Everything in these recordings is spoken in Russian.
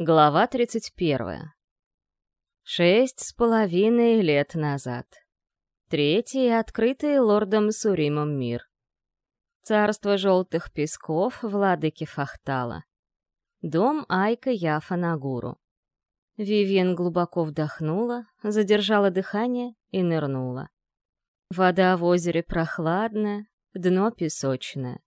Глава 31. Шесть с половиной лет назад. Третий, открытый лордом Суримом мир. Царство желтых песков владыки Фахтала. Дом Айка Яфа Нагуру. Вивиан глубоко вдохнула, задержала дыхание и нырнула. Вода в озере прохладная, дно песочное.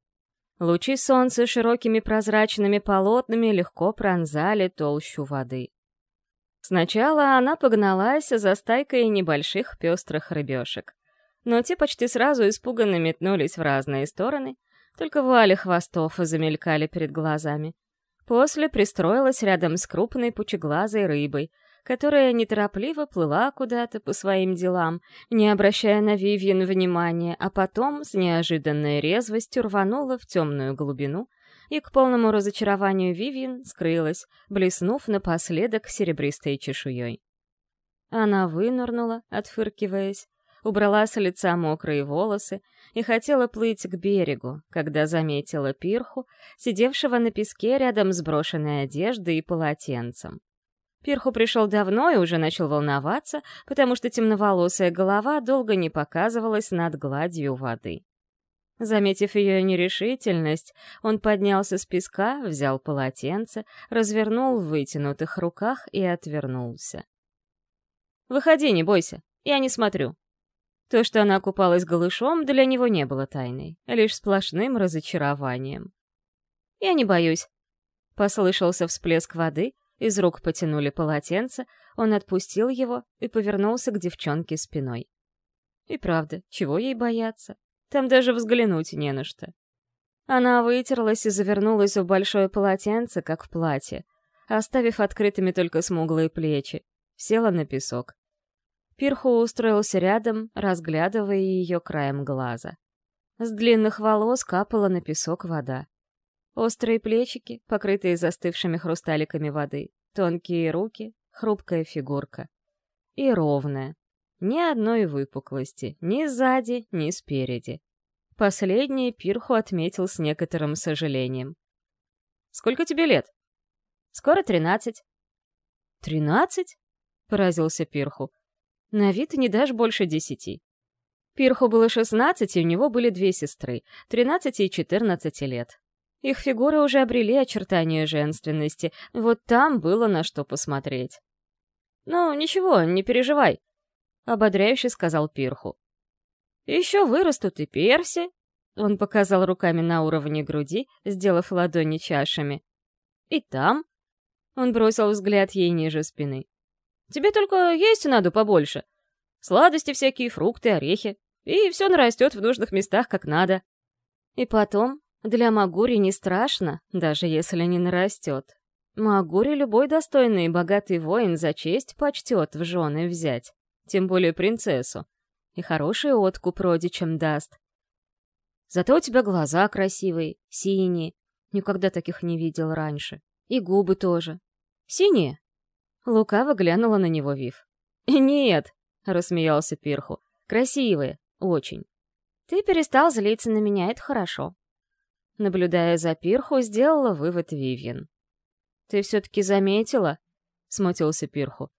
Лучи солнца широкими прозрачными полотнами легко пронзали толщу воды. Сначала она погналась за стайкой небольших пестрых рыбешек. Но те почти сразу испуганно метнулись в разные стороны, только вуали хвостов замелькали перед глазами. После пристроилась рядом с крупной пучеглазой рыбой, которая неторопливо плыла куда-то по своим делам, не обращая на Вивьен внимания, а потом с неожиданной резвостью рванула в темную глубину и к полному разочарованию Вивьен скрылась, блеснув напоследок серебристой чешуей. Она вынырнула, отфыркиваясь, убрала с лица мокрые волосы и хотела плыть к берегу, когда заметила пирху, сидевшего на песке рядом с брошенной одеждой и полотенцем. Пирху пришел давно и уже начал волноваться, потому что темноволосая голова долго не показывалась над гладью воды. Заметив ее нерешительность, он поднялся с песка, взял полотенце, развернул в вытянутых руках и отвернулся. «Выходи, не бойся, я не смотрю». То, что она купалась голышом, для него не было тайной, лишь сплошным разочарованием. «Я не боюсь», — послышался всплеск воды, из рук потянули полотенце, он отпустил его и повернулся к девчонке спиной. И правда, чего ей бояться? Там даже взглянуть не на что. Она вытерлась и завернулась в большое полотенце, как в платье, оставив открытыми только смуглые плечи, села на песок. Пирху устроился рядом, разглядывая ее краем глаза. С длинных волос капала на песок вода. Острые плечики, покрытые застывшими хрусталиками воды, тонкие руки, хрупкая фигурка. И ровная. Ни одной выпуклости, ни сзади, ни спереди. Последний Пирху отметил с некоторым сожалением. «Сколько тебе лет?» «Скоро тринадцать». «Тринадцать?» — поразился Пирху. «На вид не дашь больше десяти». Пирху было шестнадцать, и у него были две сестры, тринадцати и четырнадцати лет. Их фигуры уже обрели очертания женственности, вот там было на что посмотреть. «Ну, ничего, не переживай», — ободряюще сказал Пирху. «Еще вырастут и перси», — он показал руками на уровне груди, сделав ладони чашами. «И там», — он бросил взгляд ей ниже спины. «Тебе только есть надо побольше. Сладости всякие, фрукты, орехи. И все нарастет в нужных местах как надо. И потом, для Магури не страшно, даже если не нарастет. Магури любой достойный и богатый воин за честь почтет в жены взять, тем более принцессу. И хороший откуп родичам даст. Зато у тебя глаза красивые, синие. Никогда таких не видел раньше. И губы тоже. Синие? Лукаво глянула на него Вив. «Нет», — рассмеялся Пирху, — «красивые, очень. Ты перестал злиться на меня, это хорошо. Наблюдая за Пирху, сделала вывод Вивьен. «Ты все-таки заметила?» — смутился Пирху.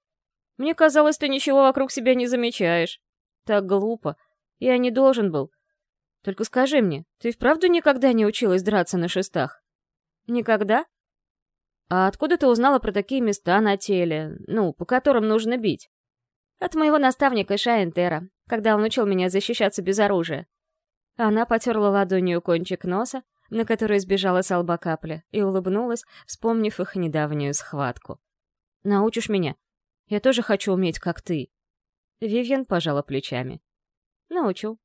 «Мне казалось, ты ничего вокруг себя не замечаешь. Так глупо. Я не должен был. Только скажи мне, ты вправду никогда не училась драться на шестах?» «Никогда?» «А откуда ты узнала про такие места на теле, ну, по которым нужно бить?» «От моего наставника Шаентера, когда он учил меня защищаться без оружия». Она потерла ладонью кончик носа, на которой сбежала с лба капля, и улыбнулась, вспомнив их недавнюю схватку. «Научишь меня? Я тоже хочу уметь, как ты». Вивьен пожала плечами. «Научу».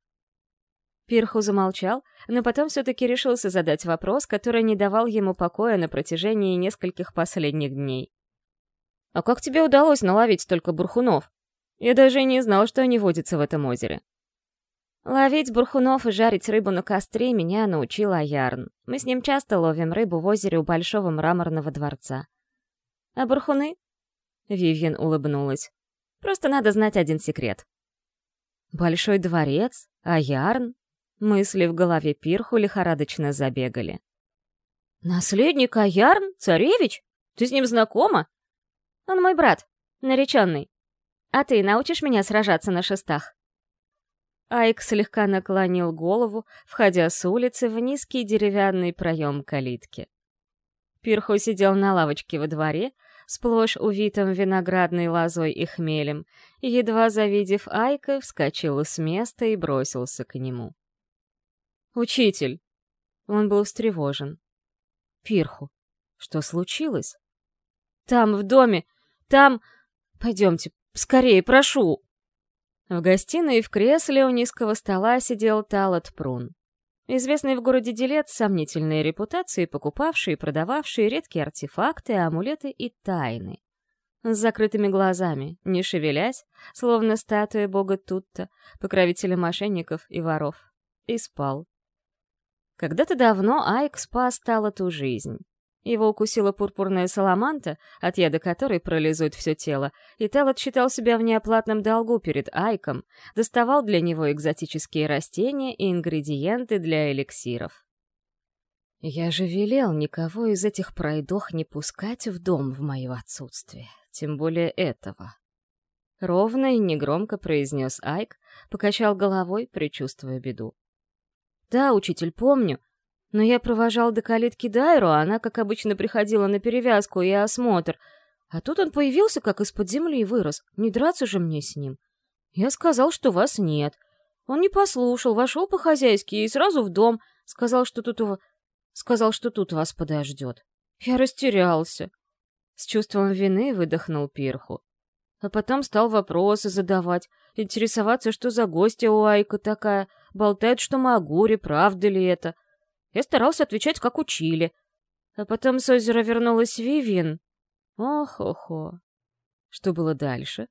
Пирху замолчал, но потом все-таки решился задать вопрос, который не давал ему покоя на протяжении нескольких последних дней. «А как тебе удалось наловить столько бурхунов? Я даже не знал, что они водятся в этом озере». Ловить бурхунов и жарить рыбу на костре меня научил Аярн. Мы с ним часто ловим рыбу в озере у Большого мраморного дворца. А бурхуны? Вивьен улыбнулась. Просто надо знать один секрет. Большой дворец? Аярн? Мысли в голове Пирху лихорадочно забегали. «Наследник Аярн? Царевич? Ты с ним знакома?» «Он мой брат, нареченный. А ты научишь меня сражаться на шестах?» Айк слегка наклонил голову, входя с улицы в низкий деревянный проем калитки. Пирху сидел на лавочке во дворе, сплошь увитым виноградной лозой и хмелем, едва завидев Айка, вскочил с места и бросился к нему. «Учитель!» Он был встревожен. «Пирху, что случилось?» «Там, в доме! Там... Пойдемте, скорее, прошу!» В гостиной в кресле у низкого стола сидел Талат Прун. Известный в городе делец сомнительной репутацией, покупавший и продававший редкие артефакты, амулеты и тайны. С закрытыми глазами, не шевелясь, словно статуя бога Тутта, покровителя мошенников и воров. И спал. Когда-то давно Айк спас Талату жизнь. Его укусила пурпурная саламанта, от яда которой парализует все тело, и Телот считал себя в неоплатном долгу перед Айком, доставал для него экзотические растения и ингредиенты для эликсиров. «Я же велел никого из этих пройдох не пускать в дом в мое отсутствие, тем более этого». Ровно и негромко произнес Айк, покачал головой, предчувствуя беду. «Да, учитель, помню, но я провожал до калитки Дайру, а она, как обычно, приходила на перевязку и осмотр. А тут он появился, как из-под земли, и вырос. Не драться же мне с ним. Я сказал, что вас нет. Он не послушал, вошел по-хозяйски и сразу в дом. Сказал, что тут у... Сказал, что тут вас подождет. Я растерялся. С чувством вины выдохнул Пирху. А потом стал вопросы задавать, интересоваться, что за гостья у Айка такая. Болтает, что Магури, правда ли это. — я старался отвечать, как учили. А потом с озера вернулась Вивин. Ох-охо. Что было дальше?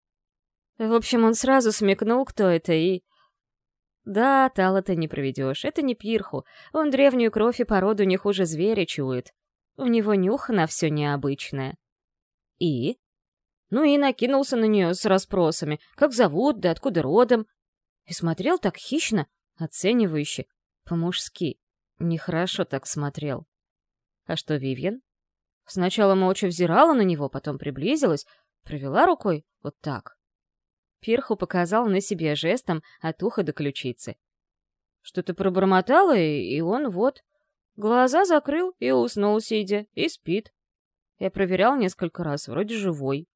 В общем, он сразу смекнул, кто это, и... Да, Тала-то не проведешь. Это не Пирху. Он древнюю кровь и породу не хуже зверя чует. У него нюх на все необычное. И? Ну и накинулся на нее с расспросами. Как зовут, да откуда родом? И смотрел так хищно, оценивающе, по-мужски. Нехорошо так смотрел. А что, Вивьен? Сначала молча взирала на него, потом приблизилась, провела рукой вот так. Пирху показал на себе жестом от уха до ключицы. Что-то пробормотала, и он вот. Глаза закрыл и уснул, сидя, и спит. Я проверял несколько раз, вроде живой.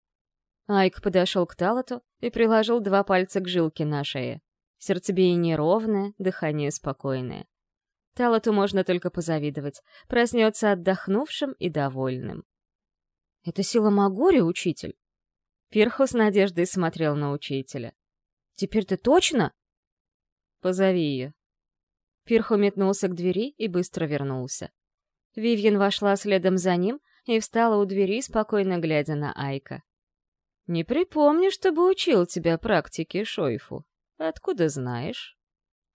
Айк подошел к Талату и приложил два пальца к жилке на шее. Сердцебиение ровное, дыхание спокойное. Талату можно только позавидовать. Проснется отдохнувшим и довольным. «Это сила Магори, учитель?» Пирху с надеждой смотрел на учителя. «Теперь ты точно?» «Позови ее». Пирху метнулся к двери и быстро вернулся. Вивьен вошла следом за ним и встала у двери, спокойно глядя на Айка. «Не припомню, чтобы учил тебя практике Шойфу. Откуда знаешь?»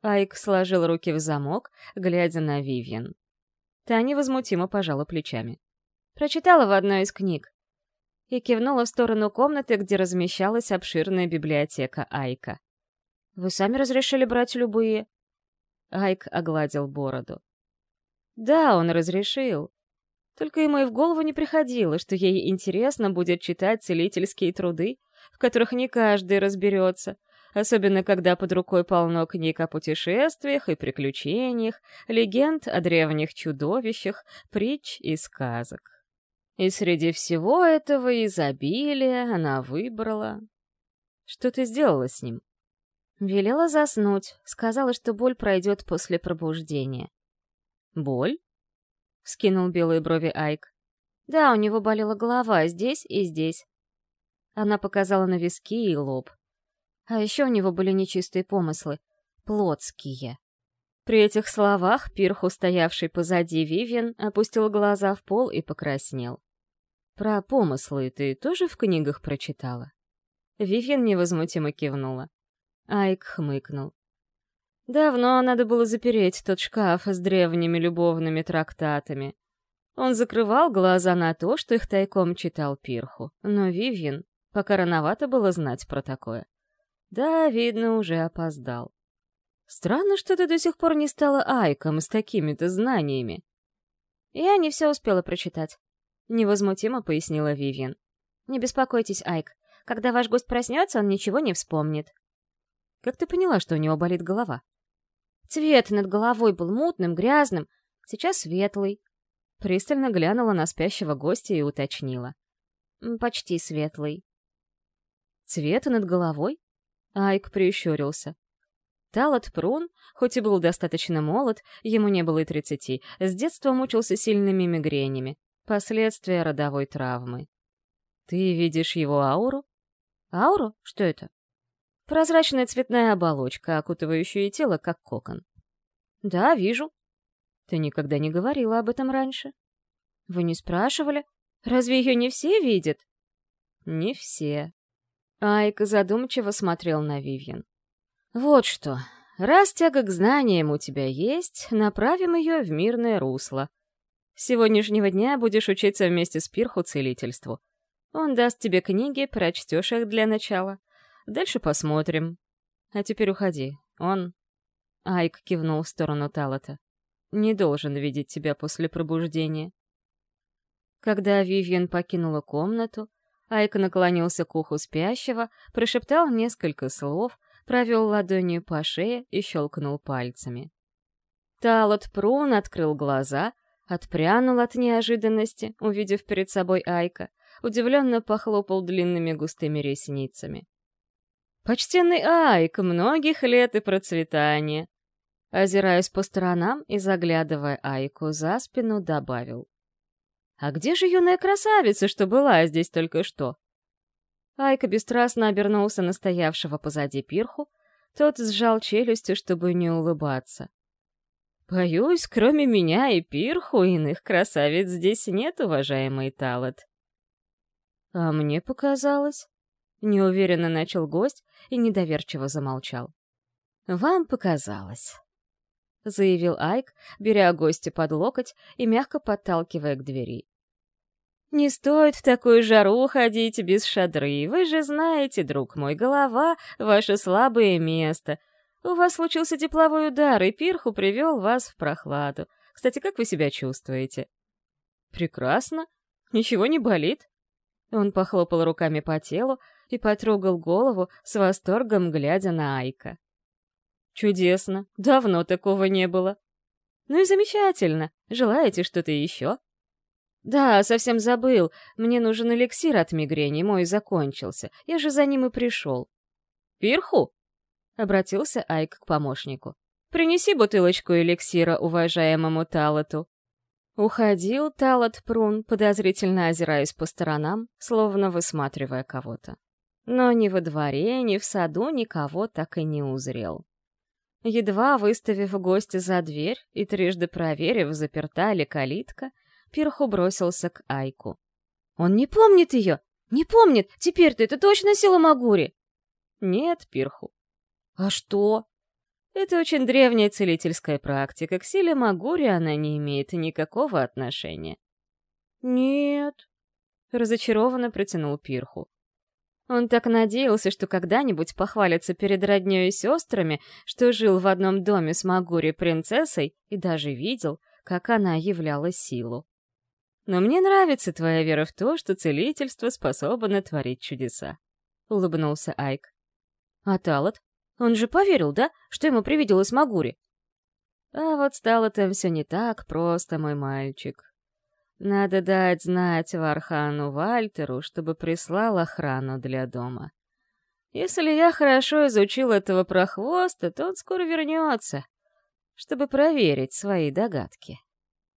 Айк сложил руки в замок, глядя на Вивьен. Та невозмутимо пожала плечами. Прочитала в одной из книг. И кивнула в сторону комнаты, где размещалась обширная библиотека Айка. «Вы сами разрешили брать любые?» Айк огладил бороду. «Да, он разрешил. Только ему и в голову не приходило, что ей интересно будет читать целительские труды, в которых не каждый разберется, особенно когда под рукой полно книг о путешествиях и приключениях, легенд о древних чудовищах, притч и сказок. И среди всего этого изобилия она выбрала... Что ты сделала с ним? Велела заснуть, сказала, что боль пройдет после пробуждения. «Боль?» — скинул белые брови Айк. «Да, у него болела голова здесь и здесь». Она показала на виски и лоб. А еще у него были нечистые помыслы. Плотские. При этих словах Пирху, стоявший позади Вивен, опустил глаза в пол и покраснел. «Про помыслы ты тоже в книгах прочитала?» Вивен невозмутимо кивнула. Айк хмыкнул. Давно надо было запереть тот шкаф с древними любовными трактатами. Он закрывал глаза на то, что их тайком читал Пирху, но Вивьен пока рановато было знать про такое. Да, видно, уже опоздал. Странно, что ты до сих пор не стала Айком с такими-то знаниями. Я не все успела прочитать. — невозмутимо пояснила Вивьен. «Не беспокойтесь, Айк. Когда ваш гость проснется, он ничего не вспомнит». «Как ты поняла, что у него болит голова?» «Цвет над головой был мутным, грязным, сейчас светлый». Пристально глянула на спящего гостя и уточнила. «Почти светлый». «Цвет над головой?» Айк прищурился. Талат Прун, хоть и был достаточно молод, ему не было и тридцати, с детства мучился сильными мигренями, последствия родовой травмы. «Ты видишь его ауру?» «Ауру? Что это?» «Прозрачная цветная оболочка, окутывающая тело, как кокон». «Да, вижу». «Ты никогда не говорила об этом раньше?» «Вы не спрашивали? Разве ее не все видят?» «Не все». Айк задумчиво смотрел на Вивьен. «Вот что, раз тяга к знаниям у тебя есть, направим ее в мирное русло. С сегодняшнего дня будешь учиться вместе с Пирху целительству. Он даст тебе книги, прочтешь их для начала. Дальше посмотрим. А теперь уходи. Он...» Айк кивнул в сторону Талата. «Не должен видеть тебя после пробуждения». Когда Вивьен покинула комнату, Айк наклонился к уху спящего, прошептал несколько слов, провел ладонью по шее и щелкнул пальцами. Талот Прун открыл глаза, отпрянул от неожиданности, увидев перед собой Айка, удивленно похлопал длинными густыми ресницами. «Почтенный Айк, многих лет и процветания!» Озираясь по сторонам и заглядывая Айку за спину, добавил. «А где же юная красавица, что была здесь только что?» Айка бесстрастно обернулся на стоявшего позади пирху, тот сжал челюстью, чтобы не улыбаться. «Боюсь, кроме меня и пирху, иных красавиц здесь нет, уважаемый Талот». «А мне показалось...» — неуверенно начал гость и недоверчиво замолчал. «Вам показалось», — заявил Айк, беря гостя под локоть и мягко подталкивая к двери. Не стоит в такую жару ходить без шадры. Вы же знаете, друг мой, голова — ваше слабое место. У вас случился тепловой удар, и Пирху привел вас в прохладу. Кстати, как вы себя чувствуете? Прекрасно. Ничего не болит. Он похлопал руками по телу и потрогал голову с восторгом, глядя на Айка. Чудесно. Давно такого не было. Ну и замечательно. Желаете что-то еще? «Да, совсем забыл. Мне нужен эликсир от мигрени, мой закончился. Я же за ним и пришел». «Пирху?» — обратился Айк к помощнику. «Принеси бутылочку эликсира уважаемому Талату». Уходил Талат Прун, подозрительно озираясь по сторонам, словно высматривая кого-то. Но ни во дворе, ни в саду никого так и не узрел. Едва выставив гостя за дверь и трижды проверив, заперта ли калитка, Пирху бросился к Айку. «Он не помнит ее! Не помнит! Теперь-то это точно сила Магури!» «Нет, Пирху». «А что?» «Это очень древняя целительская практика. К силе Магури она не имеет никакого отношения». «Нет», — разочарованно протянул Пирху. Он так надеялся, что когда-нибудь похвалится перед роднёй и сестрами, что жил в одном доме с Магури принцессой и даже видел, как она являла силу. Но мне нравится твоя вера в то, что целительство способно творить чудеса», — улыбнулся Айк. «А Талот? Он же поверил, да, что ему привиделось Магури?» «А вот стало там все не так просто, мой мальчик. Надо дать знать Вархану Вальтеру, чтобы прислал охрану для дома. Если я хорошо изучил этого прохвоста, то он скоро вернется, чтобы проверить свои догадки».